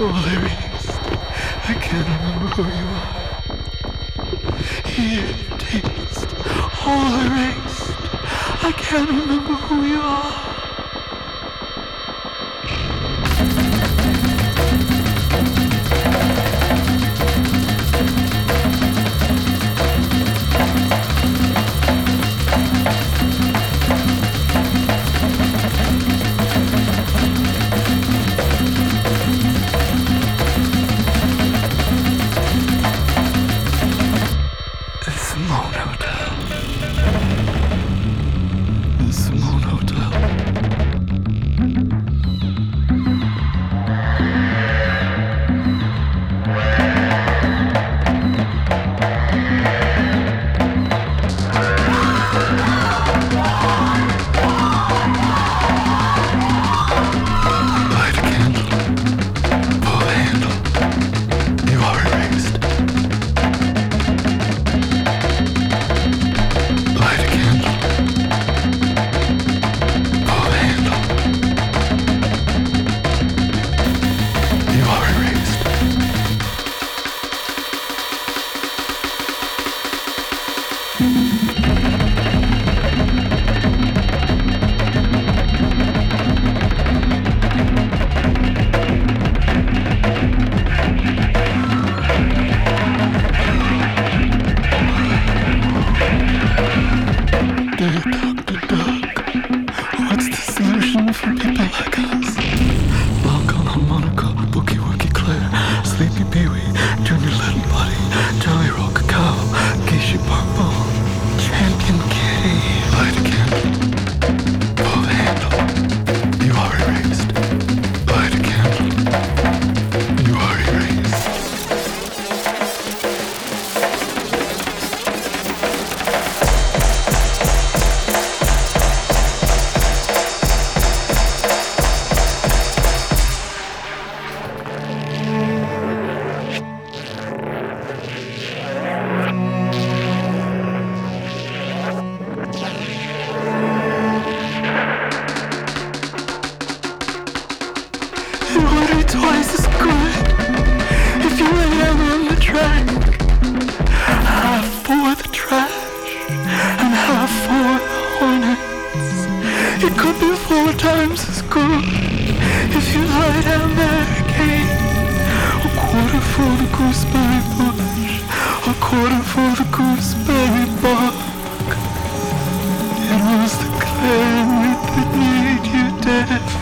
all erased. I can't remember who you are. Here, taste, all erased. I can't remember who you are. The half for the trash and half for the. It could be four times as good if you lie down there again. A quarter for the gooseberry bush, a quarter for the gooseberry. It was the claret that made you deaf.